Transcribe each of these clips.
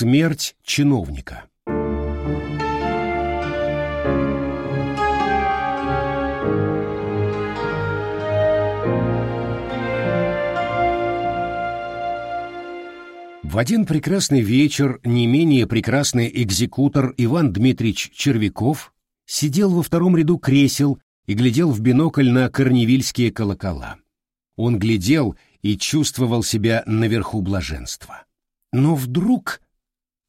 Смерть чиновника. В один прекрасный вечер не менее прекрасный экзекутор Иван Дмитриевич Червяков сидел во втором ряду кресел и глядел в бинокль на корневильские колокола. Он глядел и чувствовал себя наверху блаженства. Но вдруг...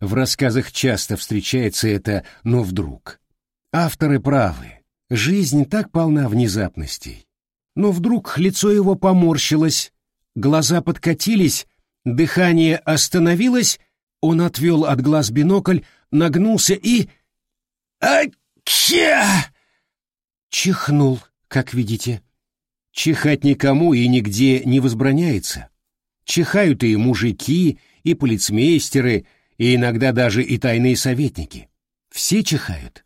В рассказах часто встречается это «но вдруг». Авторы правы. Жизнь так полна внезапностей. Но вдруг лицо его поморщилось, глаза подкатились, дыхание остановилось, он отвел от глаз бинокль, нагнулся и... «Ача!» Чихнул, как видите. Чихать никому и нигде не возбраняется. Чихают и мужики, и полицмейстеры, и иногда даже и тайные советники. Все чихают.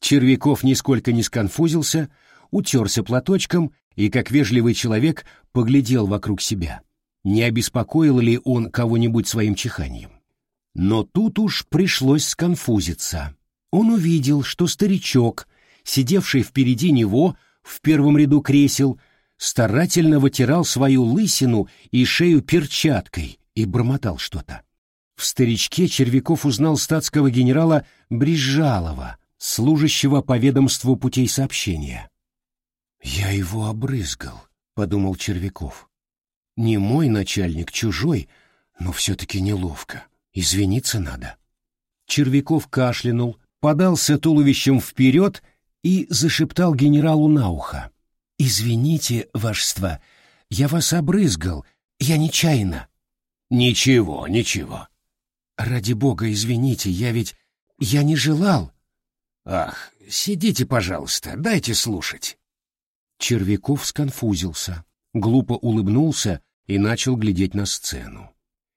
Червяков нисколько не сконфузился, утерся платочком и, как вежливый человек, поглядел вокруг себя. Не обеспокоил ли он кого-нибудь своим чиханием? Но тут уж пришлось сконфузиться. Он увидел, что старичок, сидевший впереди него, в первом ряду кресел, старательно вытирал свою лысину и шею перчаткой и бормотал что-то. В старичке Червяков узнал статского генерала Брижалова, служащего по ведомству путей сообщения. «Я его обрызгал», — подумал Червяков. «Не мой начальник, чужой, но все-таки неловко. Извиниться надо». Червяков кашлянул, подался туловищем вперед и зашептал генералу на ухо. «Извините, вашество, я вас обрызгал, я нечаянно». «Ничего, ничего». «Ради бога, извините, я ведь... я не желал». «Ах, сидите, пожалуйста, дайте слушать». Червяков сконфузился, глупо улыбнулся и начал глядеть на сцену.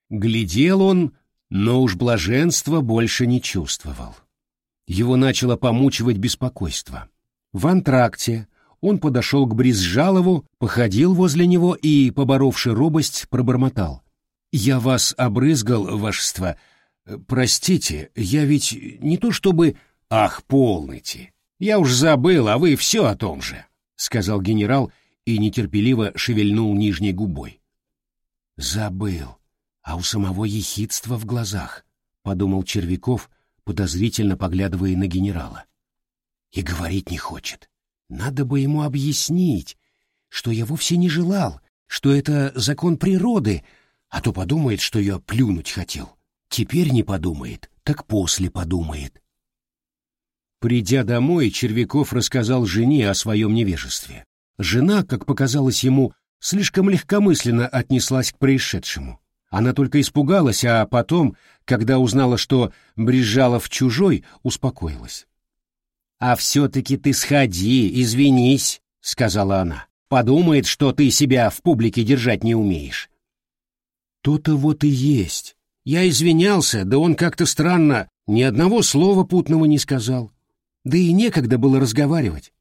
Глядел он, но уж блаженства больше не чувствовал. Его начало помучивать беспокойство. В антракте он подошел к Бризжалову, походил возле него и, поборовши робость, пробормотал. «Я вас обрызгал, вашество. Простите, я ведь не то чтобы...» «Ах, полните! Я уж забыл, а вы все о том же», — сказал генерал и нетерпеливо шевельнул нижней губой. «Забыл, а у самого ехидства в глазах», — подумал Червяков, подозрительно поглядывая на генерала. «И говорить не хочет. Надо бы ему объяснить, что я вовсе не желал, что это закон природы, а то подумает, что я плюнуть хотел. Теперь не подумает, так после подумает. Придя домой, Червяков рассказал жене о своем невежестве. Жена, как показалось ему, слишком легкомысленно отнеслась к происшедшему. Она только испугалась, а потом, когда узнала, что Брижалов чужой, успокоилась. «А все-таки ты сходи, извинись», — сказала она. «Подумает, что ты себя в публике держать не умеешь». «То-то вот и есть. Я извинялся, да он как-то странно ни одного слова путного не сказал. Да и некогда было разговаривать».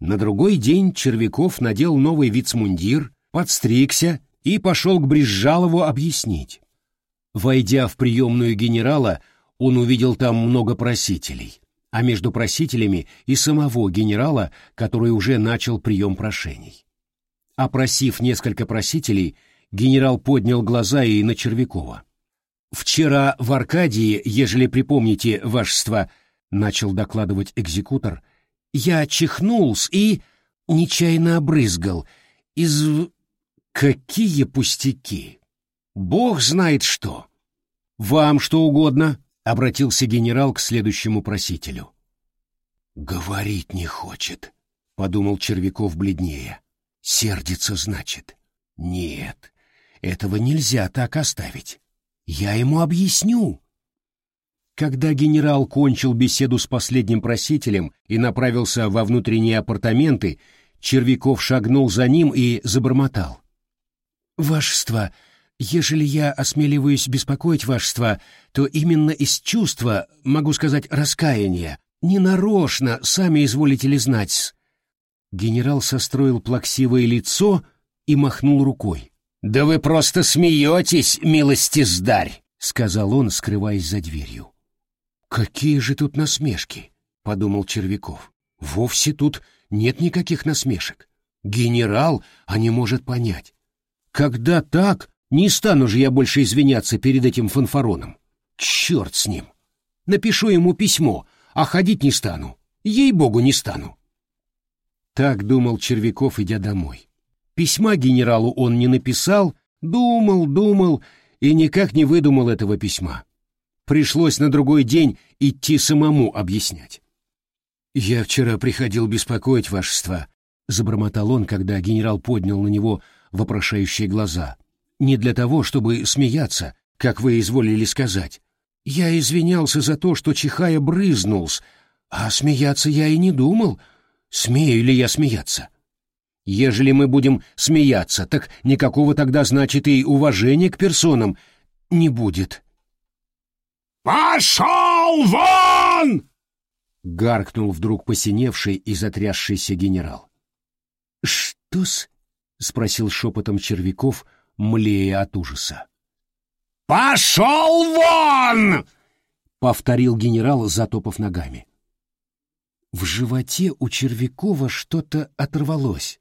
На другой день Червяков надел новый вицмундир, подстригся и пошел к Брижалову объяснить. Войдя в приемную генерала, он увидел там много просителей а между просителями и самого генерала, который уже начал прием прошений. Опросив несколько просителей, генерал поднял глаза и на Червякова. «Вчера в Аркадии, ежели припомните, вашество, — начал докладывать экзекутор, — я чихнулся и нечаянно обрызгал. Из... Какие пустяки! Бог знает что! Вам что угодно!» обратился генерал к следующему просителю. «Говорить не хочет», — подумал Червяков бледнее. «Сердится, значит. Нет, этого нельзя так оставить. Я ему объясню». Когда генерал кончил беседу с последним просителем и направился во внутренние апартаменты, Червяков шагнул за ним и забормотал. «Вашество, Ежели я осмеливаюсь беспокоить вашество, то именно из чувства, могу сказать, раскаяния, ненарочно, сами изволите ли знать Генерал состроил плаксивое лицо и махнул рукой. «Да вы просто смеетесь, милости сдарь! — сказал он, скрываясь за дверью. «Какие же тут насмешки!» — подумал Червяков. «Вовсе тут нет никаких насмешек. Генерал, а не может понять. Когда так, не стану же я больше извиняться перед этим фанфароном. Черт с ним! Напишу ему письмо, а ходить не стану. Ей-богу, не стану». Так думал Червяков, идя домой. Письма генералу он не написал, думал, думал и никак не выдумал этого письма. Пришлось на другой день идти самому объяснять. «Я вчера приходил беспокоить вашество», — забормотал он, когда генерал поднял на него вопрошающие глаза. «Не для того, чтобы смеяться, как вы изволили сказать. Я извинялся за то, что чихая брызнулся, а смеяться я и не думал. Смею ли я смеяться?» Ежели мы будем смеяться, так никакого тогда, значит, и уважения к персонам не будет. «Пошел вон!» — гаркнул вдруг посиневший и затрясшийся генерал. «Что-с?» — спросил шепотом Червяков, млея от ужаса. «Пошел вон!» — повторил генерал, затопав ногами. В животе у Червякова что-то оторвалось.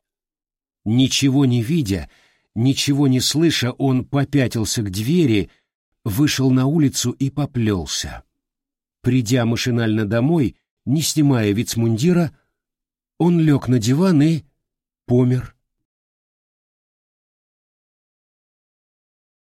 Ничего не видя, ничего не слыша, он попятился к двери, вышел на улицу и поплелся. Придя машинально домой, не снимая вицмундира, он лег на диван и помер.